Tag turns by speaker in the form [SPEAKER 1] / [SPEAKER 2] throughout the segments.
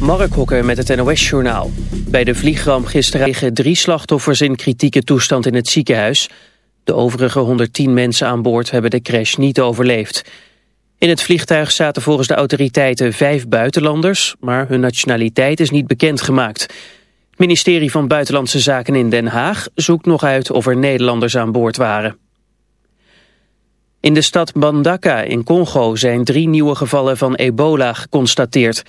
[SPEAKER 1] Mark Hokker met het NOS-journaal. Bij de vliegramp gisteren liggen drie slachtoffers in kritieke toestand in het ziekenhuis. De overige 110 mensen aan boord hebben de crash niet overleefd. In het vliegtuig zaten volgens de autoriteiten vijf buitenlanders... maar hun nationaliteit is niet bekendgemaakt. Het ministerie van Buitenlandse Zaken in Den Haag zoekt nog uit of er Nederlanders aan boord waren. In de stad Bandaka in Congo zijn drie nieuwe gevallen van ebola geconstateerd.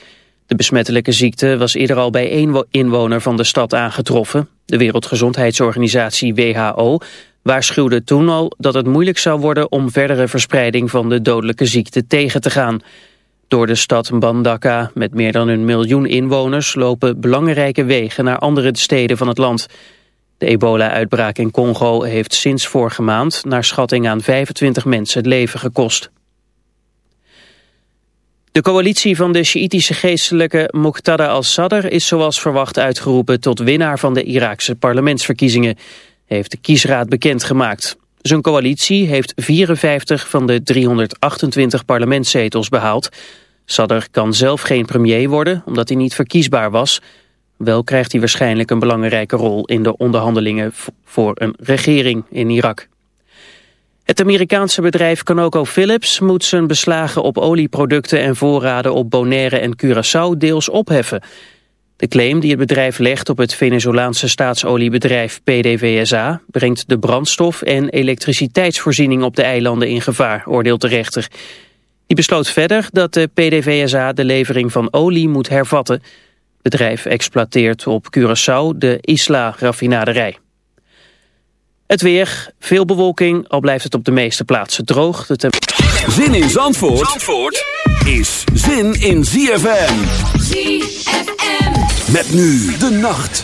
[SPEAKER 1] De besmettelijke ziekte was eerder al bij één inwoner van de stad aangetroffen. De Wereldgezondheidsorganisatie WHO waarschuwde toen al dat het moeilijk zou worden om verdere verspreiding van de dodelijke ziekte tegen te gaan. Door de stad Bandaka, met meer dan een miljoen inwoners, lopen belangrijke wegen naar andere steden van het land. De ebola-uitbraak in Congo heeft sinds vorige maand naar schatting aan 25 mensen het leven gekost. De coalitie van de Sjiitische geestelijke Muqtada al-Sadr is zoals verwacht uitgeroepen tot winnaar van de Iraakse parlementsverkiezingen, heeft de kiesraad bekendgemaakt. Zijn coalitie heeft 54 van de 328 parlementszetels behaald. Sadr kan zelf geen premier worden omdat hij niet verkiesbaar was. Wel krijgt hij waarschijnlijk een belangrijke rol in de onderhandelingen voor een regering in Irak. Het Amerikaanse bedrijf ConocoPhillips moet zijn beslagen op olieproducten en voorraden op Bonaire en Curaçao deels opheffen. De claim die het bedrijf legt op het Venezolaanse staatsoliebedrijf PDVSA brengt de brandstof- en elektriciteitsvoorziening op de eilanden in gevaar, oordeelt de rechter. Die besloot verder dat de PDVSA de levering van olie moet hervatten. Het bedrijf exploiteert op Curaçao de Isla-raffinaderij. Het weer, veel bewolking, al blijft het op de meeste plaatsen droog. De
[SPEAKER 2] zin in Zandvoort, Zandvoort is zin in ZFM.
[SPEAKER 3] ZFM.
[SPEAKER 2] Met nu de nacht.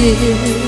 [SPEAKER 4] give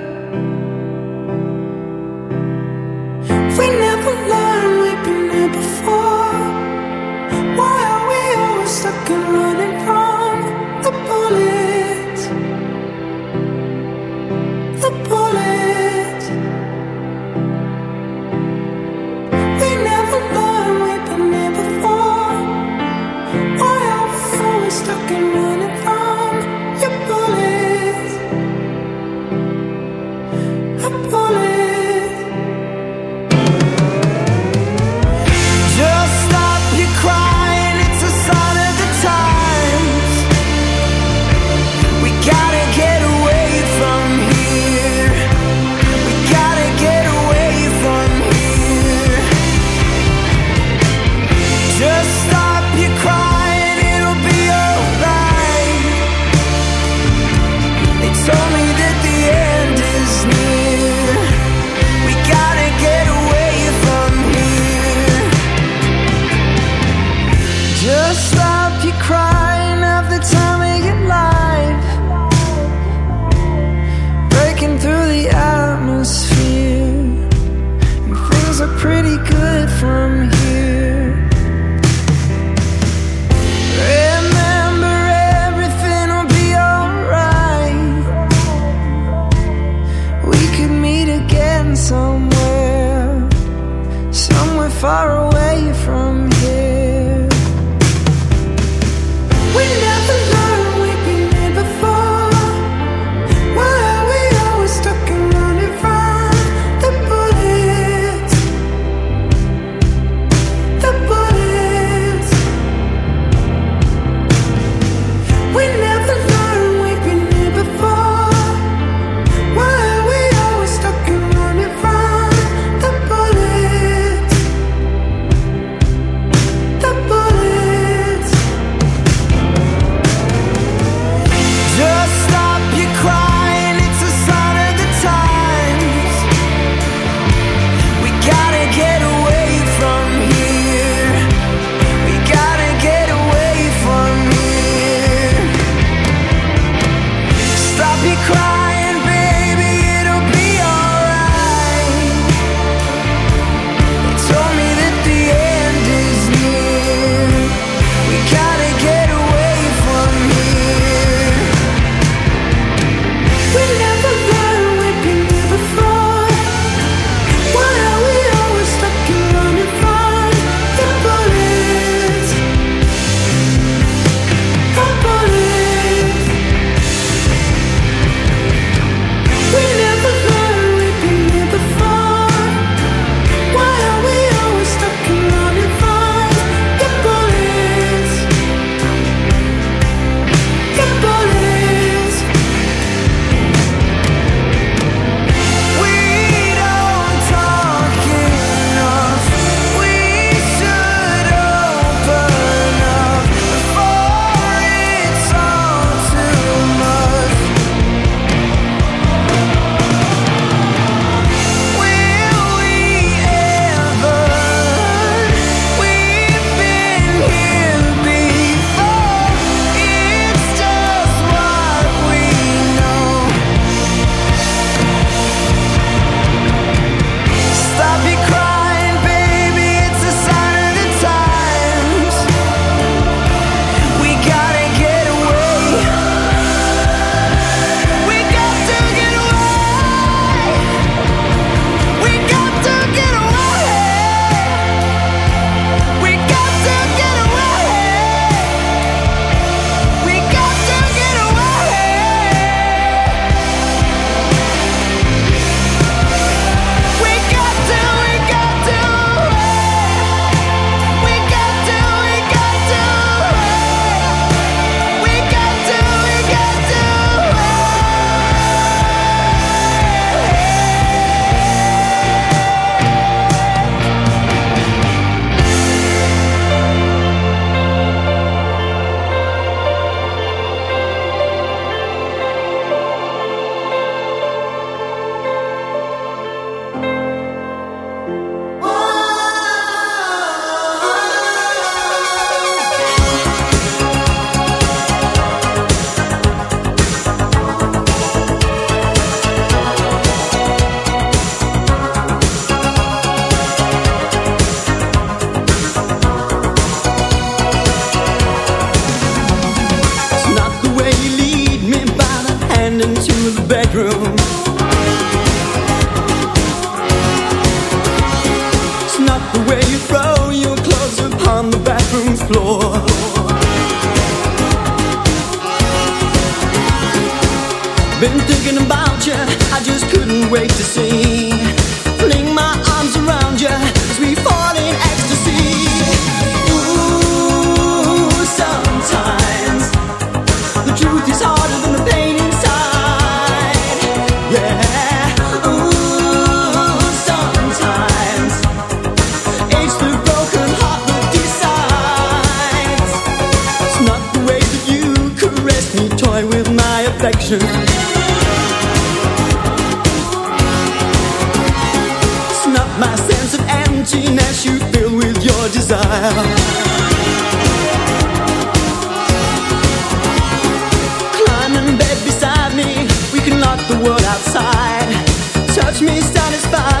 [SPEAKER 5] with your desire. Climb in bed beside me, we can lock the
[SPEAKER 6] world outside. Touch me, satisfied.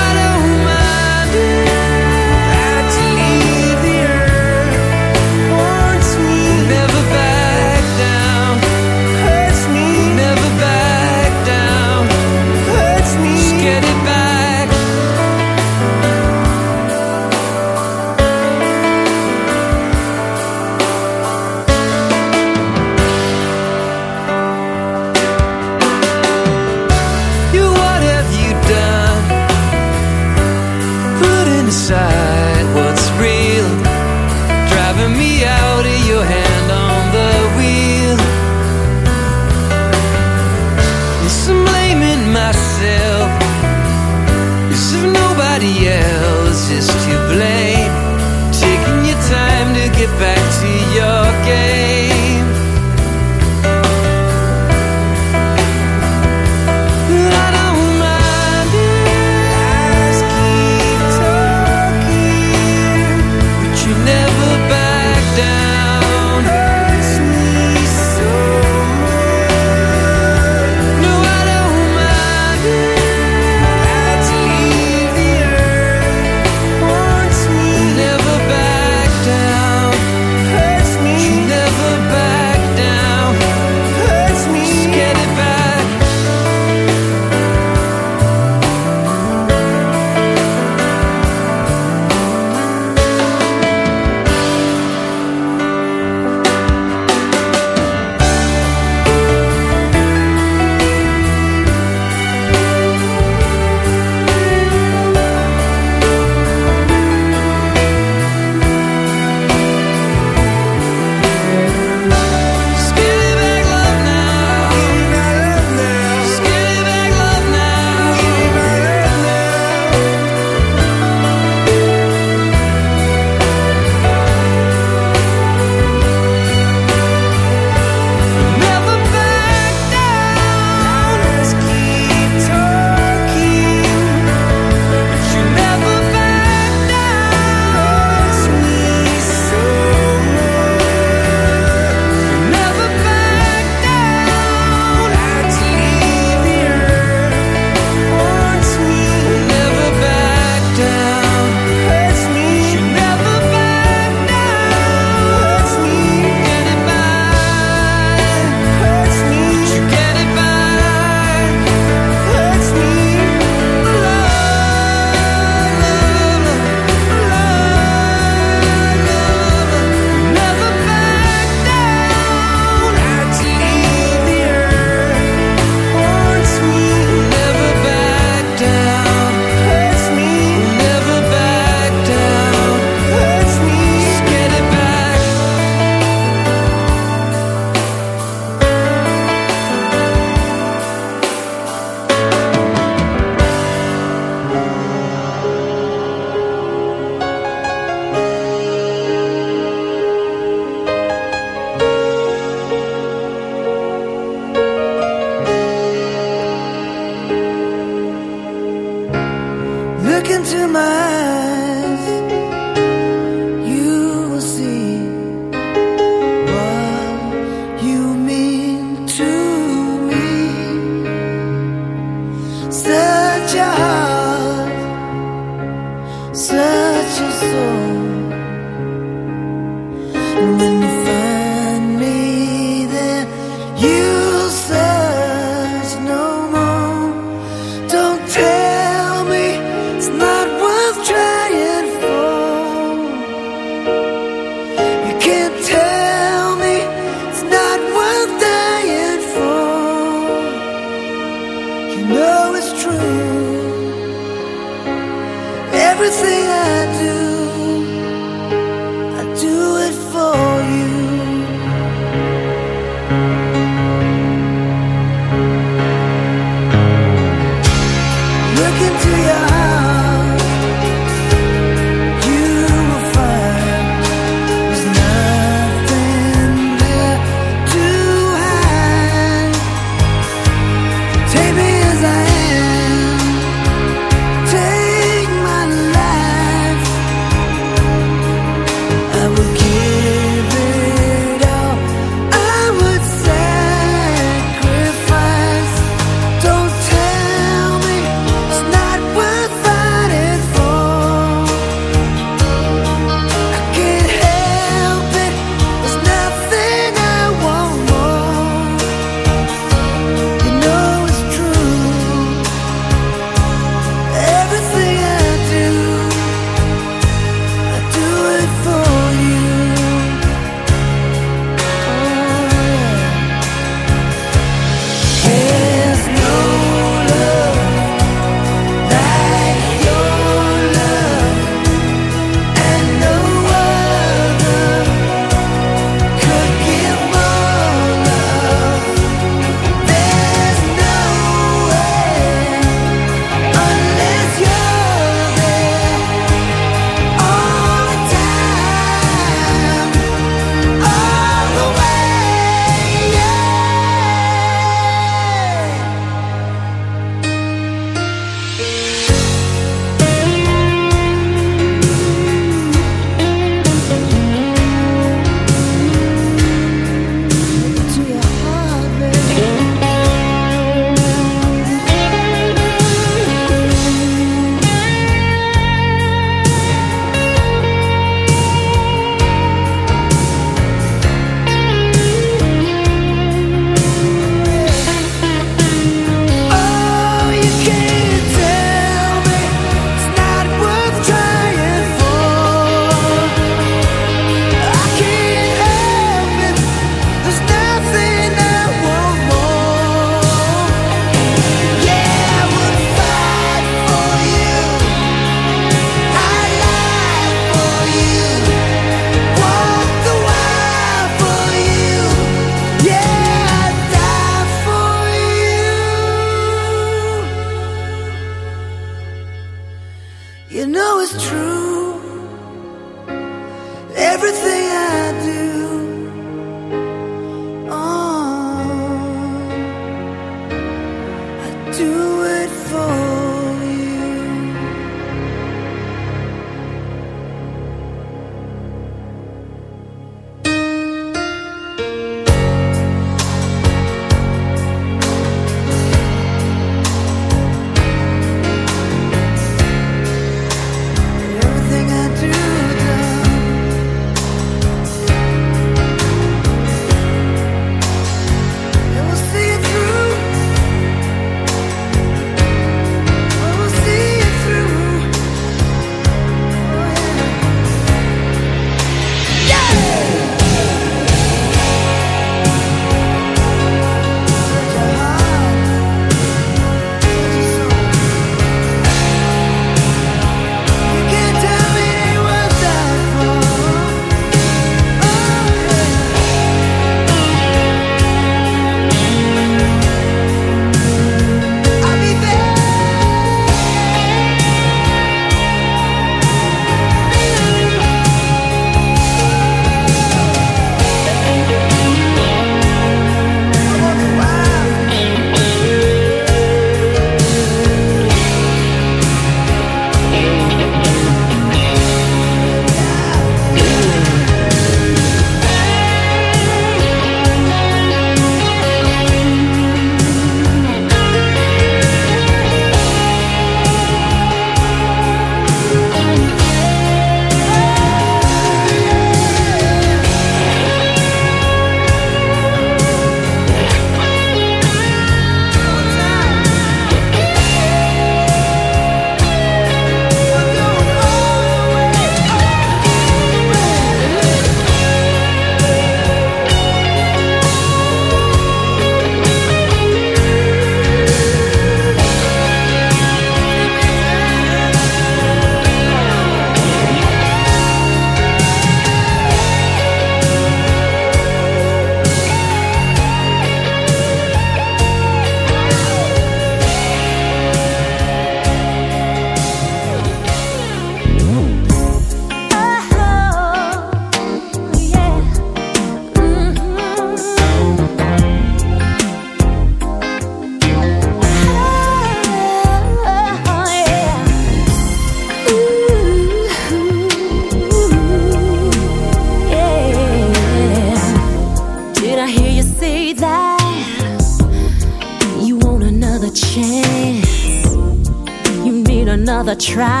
[SPEAKER 4] Try.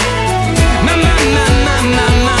[SPEAKER 7] My, my, my, my, my,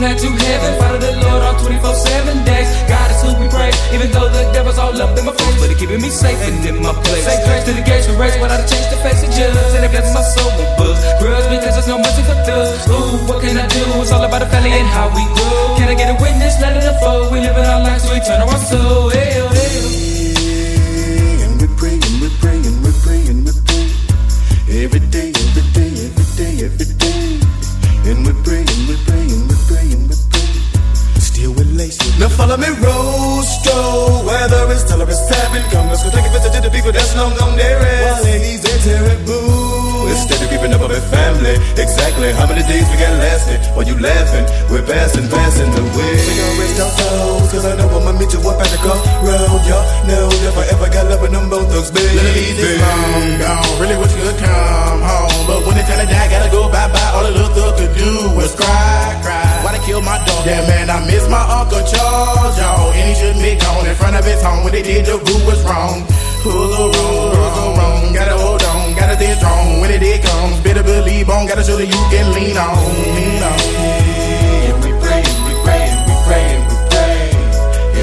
[SPEAKER 7] Plan to heaven. Follow the Lord on 24 7 days. God is who we praise, even though the devil's all up in my face. But he keeping me safe and in my place. Say grace to the gates we race without a change the face of judge. And it blesses my soul with books. Grudge because there's no mercy for thugs. Ooh, what can I do? It's all about the family and how we grow. Can I get a witness? Let it unfold. We living our lives, so we turn our soul. Hey, oh, hey,
[SPEAKER 8] Now follow me, Rostro. Weather is tolerance, tapping. Come, let's go take a visit to the people that's long gone there. While ladies, they're terrible. Instead of keeping up with family. Exactly how many days we got lasting? While you laughing, we're passing, passing the way. We gon' rest our souls, cause I know I'ma meet you up at the crossroad. Y'all know if I ever got love with them both thugs, baby.
[SPEAKER 9] Little Eazy, long gone. Really wish you could come home. But when it's time to die, gotta go bye bye. All the little thug could do was cry, cry. Why they kill my dog? Yeah, man, I miss my Uncle Charles, y'all. And he shouldn't be gone in front of his home. When they did, the rule was wrong. Who's so wrong? Who's so wrong? Gotta hold on, gotta stay strong. When it day comes, better believe on. Gotta show that you can lean on, lean on.
[SPEAKER 8] And we pray, we pray, we pray, we pray.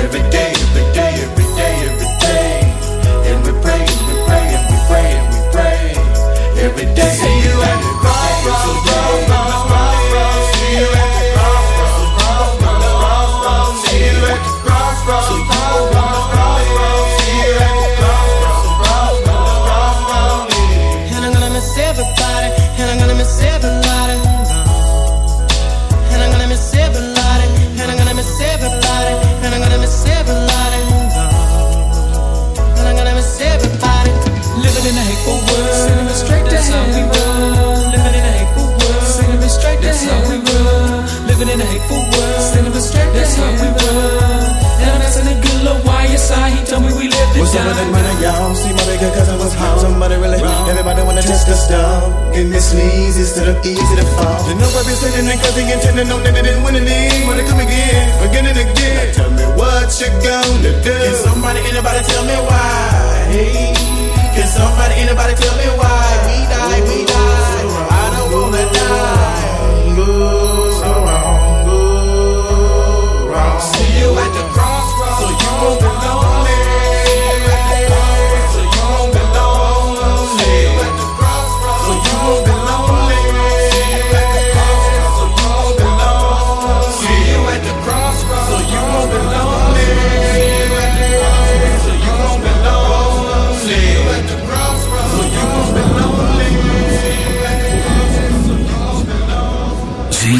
[SPEAKER 8] Every day, every day, every day, every day. And we pray, we pray, we pray, we pray. Every day. See you at the. See with that money, y'all? See my bigger cousin was home. Somebody really, everybody wanna test the down. And this leads instead of easy to fall. The know I've been sitting cause he intended know that they didn't win league. Wanna come again, again and again. Now tell me what you gonna do.
[SPEAKER 9] Can somebody, anybody tell me why? Hey, can somebody, anybody tell me why? We die, we die. I don't wanna die. Go so wrong, go wrong.
[SPEAKER 7] See you at the crossroads.
[SPEAKER 9] So you won't be